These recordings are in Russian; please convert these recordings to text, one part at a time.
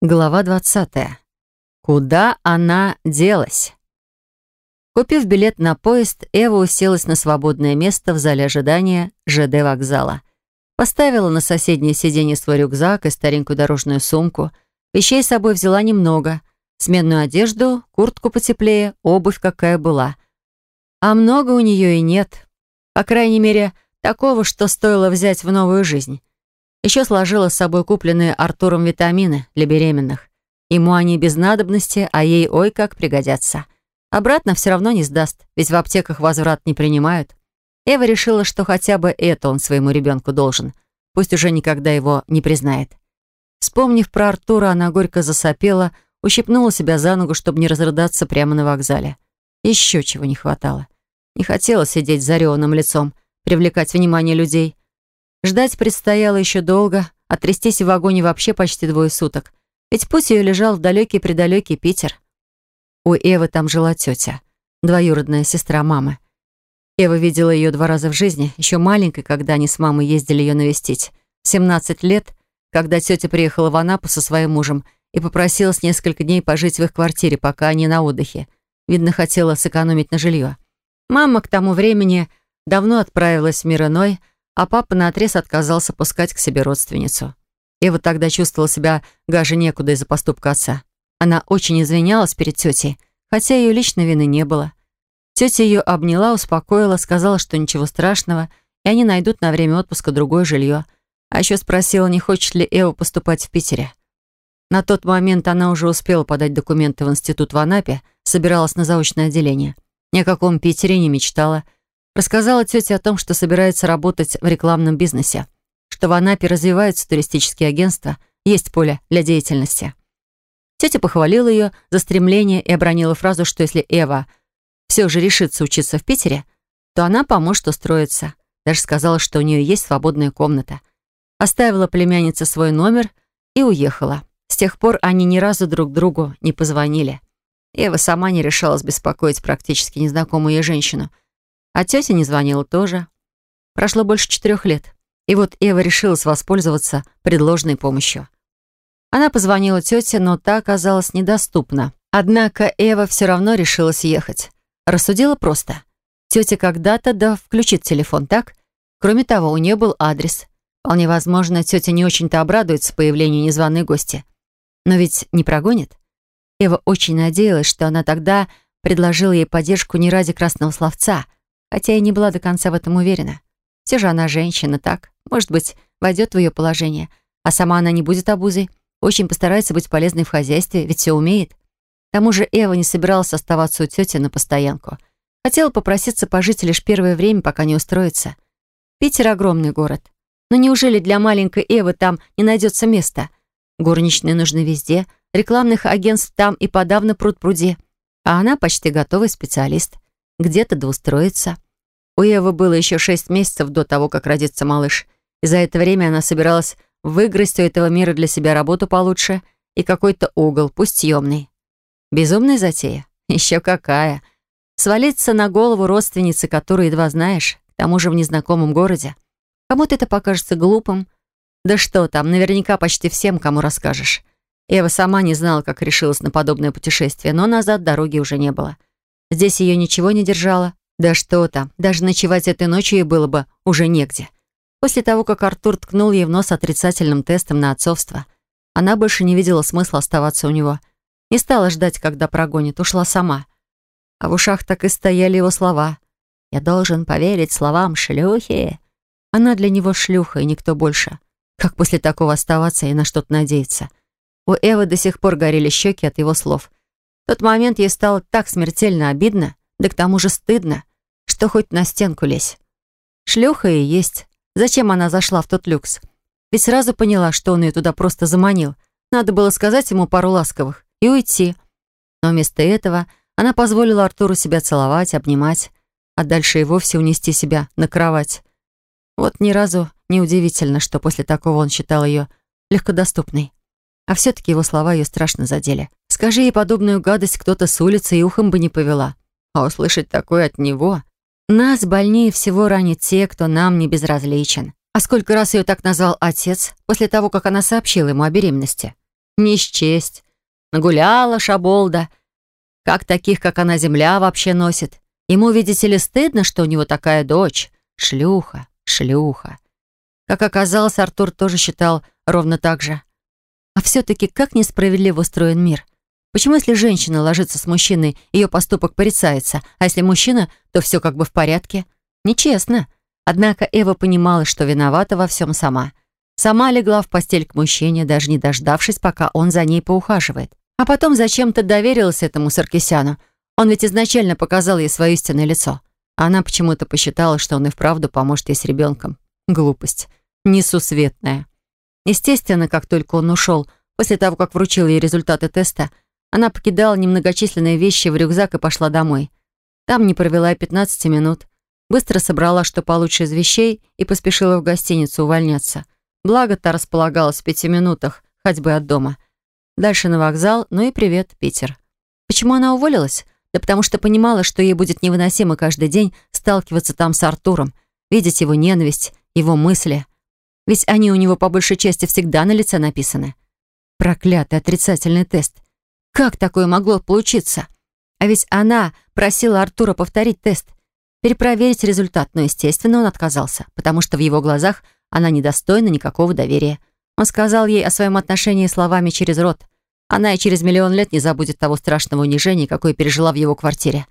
Глава 20. Куда она делась? Купив билет на поезд, Эва уселась на свободное место в зале ожидания ЖД вокзала. Поставила на соседнее сиденье свой рюкзак и старенькую дорожную сумку. Вещей с собой взяла немного. Сменную одежду, куртку потеплее, обувь какая была. А много у нее и нет. По крайней мере, такого, что стоило взять в новую жизнь. Еще сложила с собой купленные Артуром витамины для беременных. Ему они без надобности, а ей ой как пригодятся. Обратно все равно не сдаст, ведь в аптеках возврат не принимают. Эва решила, что хотя бы это он своему ребенку должен. Пусть уже никогда его не признает. Вспомнив про Артура, она горько засопела, ущипнула себя за ногу, чтобы не разрыдаться прямо на вокзале. Еще чего не хватало. Не хотела сидеть зареванным лицом, привлекать внимание людей. Ждать предстояло еще долго, а трястись в вагоне вообще почти двое суток. Ведь путь ее лежал в далекий-предалекий Питер. У Эвы там жила тетя, двоюродная сестра мамы. Эва видела ее два раза в жизни, еще маленькой, когда они с мамой ездили ее навестить. В 17 лет, когда тетя приехала в Анапу со своим мужем и попросилась несколько дней пожить в их квартире, пока они на отдыхе. Видно, хотела сэкономить на жилье. Мама к тому времени давно отправилась в мир иной, а папа наотрез отказался пускать к себе родственницу. Ева тогда чувствовала себя гаже некуда из-за поступка отца. Она очень извинялась перед тетей, хотя ее личной вины не было. Тетя ее обняла, успокоила, сказала, что ничего страшного, и они найдут на время отпуска другое жилье. А еще спросила, не хочет ли Эва поступать в Питере. На тот момент она уже успела подать документы в институт в Анапе, собиралась на заочное отделение. Ни о каком Питере не мечтала – Рассказала тете о том, что собирается работать в рекламном бизнесе, что в Анапе развиваются туристические агентства, есть поле для деятельности. Тетя похвалила ее за стремление и обронила фразу, что если Эва все же решится учиться в Питере, то она поможет устроиться. Даже сказала, что у нее есть свободная комната. Оставила племяннице свой номер и уехала. С тех пор они ни разу друг другу не позвонили. Эва сама не решалась беспокоить практически незнакомую ей женщину — а тетя не звонила тоже. Прошло больше четырех лет. И вот Эва решилась воспользоваться предложенной помощью. Она позвонила тете, но та оказалась недоступна. Однако Эва все равно решилась ехать. Рассудила просто. Тетя когда-то да включит телефон, так? Кроме того, у нее был адрес. Вполне возможно, тетя не очень-то обрадуется появлению незваной гости. Но ведь не прогонит. Эва очень надеялась, что она тогда предложила ей поддержку не ради красного словца — хотя и не была до конца в этом уверена. Все же она женщина, так? Может быть, войдет в ее положение, а сама она не будет обузой, очень постарается быть полезной в хозяйстве, ведь все умеет. К тому же Эва не собиралась оставаться у тети на постоянку. Хотела попроситься пожить лишь первое время, пока не устроится. Питер — огромный город. Но неужели для маленькой Эвы там не найдется места? Горничные нужны везде, рекламных агентств там и подавно пруд-пруди. А она почти готовый специалист — где-то да устроиться. У Евы было еще шесть месяцев до того, как родится малыш, и за это время она собиралась выиграть у этого мира для себя работу получше и какой-то угол, пусть съемный. Безумная затея? Еще какая. Свалиться на голову родственницы, которую едва знаешь, к тому же в незнакомом городе. Кому-то это покажется глупым. Да что там, наверняка почти всем, кому расскажешь. Ева сама не знала, как решилась на подобное путешествие, но назад дороги уже не было. Здесь ее ничего не держало. Да что там, даже ночевать этой ночью ей было бы уже негде. После того, как Артур ткнул ей в нос отрицательным тестом на отцовство, она больше не видела смысла оставаться у него. Не стала ждать, когда прогонит, ушла сама. А в ушах так и стояли его слова. «Я должен поверить словам шлюхи». Она для него шлюха и никто больше. Как после такого оставаться и на что-то надеяться? У Эвы до сих пор горели щеки от его слов тот момент ей стало так смертельно обидно, да к тому же стыдно, что хоть на стенку лезь. Шлюха и есть. Зачем она зашла в тот люкс? Ведь сразу поняла, что он ее туда просто заманил. Надо было сказать ему пару ласковых и уйти. Но вместо этого она позволила Артуру себя целовать, обнимать, а дальше и вовсе унести себя на кровать. Вот ни разу не удивительно, что после такого он считал ее легкодоступной. А все-таки его слова ее страшно задели. Скажи ей подобную гадость кто-то с улицы и ухом бы не повела. А услышать такое от него... Нас больнее всего ранит те, кто нам не безразличен. А сколько раз ее так назвал отец, после того, как она сообщила ему о беременности? Не счесть. Нагуляла шаболда. Как таких, как она, земля вообще носит. Ему, видите ли, стыдно, что у него такая дочь. Шлюха, шлюха. Как оказалось, Артур тоже считал ровно так же. А все-таки как несправедливо устроен мир. Почему, если женщина ложится с мужчиной, ее поступок порицается, а если мужчина, то все как бы в порядке? Нечестно. Однако Эва понимала, что виновата во всем сама. Сама легла в постель к мужчине, даже не дождавшись, пока он за ней поухаживает. А потом зачем-то доверилась этому Саркисяну. Он ведь изначально показал ей свое истинное лицо. Она почему-то посчитала, что он и вправду поможет ей с ребенком. Глупость. Несусветная. Естественно, как только он ушел, после того, как вручил ей результаты теста, она покидала немногочисленные вещи в рюкзак и пошла домой. Там не провела и 15 минут. Быстро собрала, что получше из вещей, и поспешила в гостиницу увольняться. Благо, та располагалась в пяти минутах ходьбы от дома. Дальше на вокзал, ну и привет, Питер. Почему она уволилась? Да потому что понимала, что ей будет невыносимо каждый день сталкиваться там с Артуром, видеть его ненависть, его мысли. Ведь они у него по большей части всегда на лице написаны. Проклятый отрицательный тест. Как такое могло получиться? А ведь она просила Артура повторить тест перепроверить результат, но, естественно, он отказался, потому что в его глазах она недостойна никакого доверия. Он сказал ей о своем отношении словами через рот. Она и через миллион лет не забудет того страшного унижения, какое пережила в его квартире.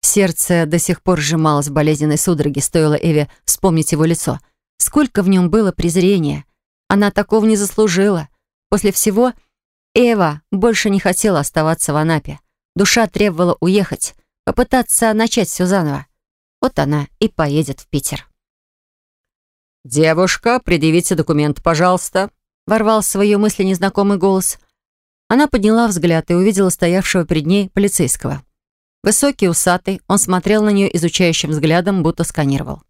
Сердце до сих пор сжималось в болезненной судороге, стоило Эве вспомнить его лицо. Сколько в нем было презрения. Она такого не заслужила. После всего Эва больше не хотела оставаться в Анапе. Душа требовала уехать, попытаться начать все заново. Вот она и поедет в Питер. «Девушка, предъявите документ, пожалуйста», — ворвал в свои мысли незнакомый голос. Она подняла взгляд и увидела стоявшего перед ней полицейского. Высокий, усатый, он смотрел на нее изучающим взглядом, будто сканировал.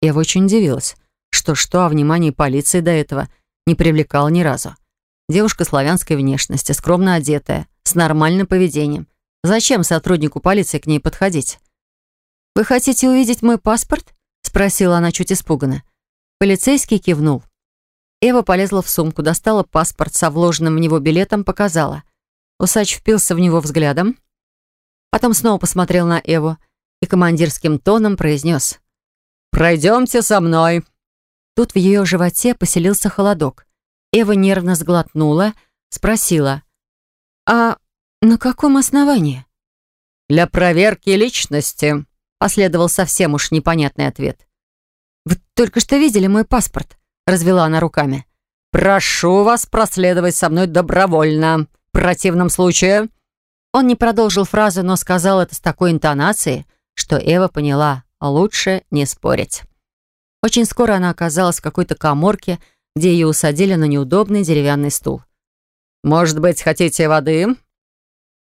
Я очень удивилась. Что-что, а внимание полиции до этого не привлекал ни разу. Девушка славянской внешности, скромно одетая, с нормальным поведением. Зачем сотруднику полиции к ней подходить? «Вы хотите увидеть мой паспорт?» — спросила она чуть испуганно. Полицейский кивнул. Эва полезла в сумку, достала паспорт со вложенным в него билетом, показала. Усач впился в него взглядом, потом снова посмотрел на Эву и командирским тоном произнес «Пройдемте со мной». Тут в ее животе поселился холодок. Эва нервно сглотнула, спросила «А на каком основании?» «Для проверки личности», Последовал совсем уж непонятный ответ. «Вы только что видели мой паспорт?» Развела она руками. «Прошу вас проследовать со мной добровольно. В противном случае...» Он не продолжил фразу, но сказал это с такой интонацией, что Эва поняла, лучше не спорить. Очень скоро она оказалась в какой-то коморке, где ее усадили на неудобный деревянный стул. «Может быть, хотите воды?»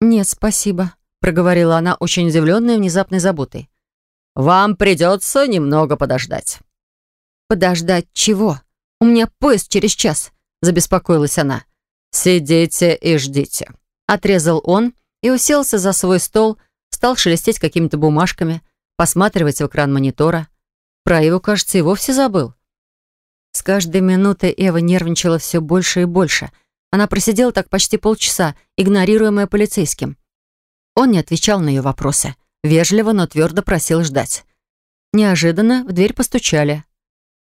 «Нет, спасибо», — проговорила она, очень удивленная внезапной заботой. Вам придется немного подождать». «Подождать чего? У меня поезд через час», — забеспокоилась она. «Сидите и ждите», — отрезал он и уселся за свой стол, стал шелестеть какими-то бумажками, посматривать в экран монитора. Про его, кажется, и вовсе забыл. С каждой минутой Эва нервничала все больше и больше. Она просидела так почти полчаса, игнорируемая полицейским. Он не отвечал на ее вопросы. Вежливо, но твердо просил ждать. Неожиданно в дверь постучали.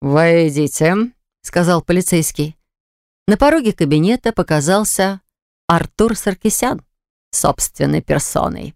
«Войдите», — сказал полицейский. На пороге кабинета показался Артур Саркисян собственной персоной.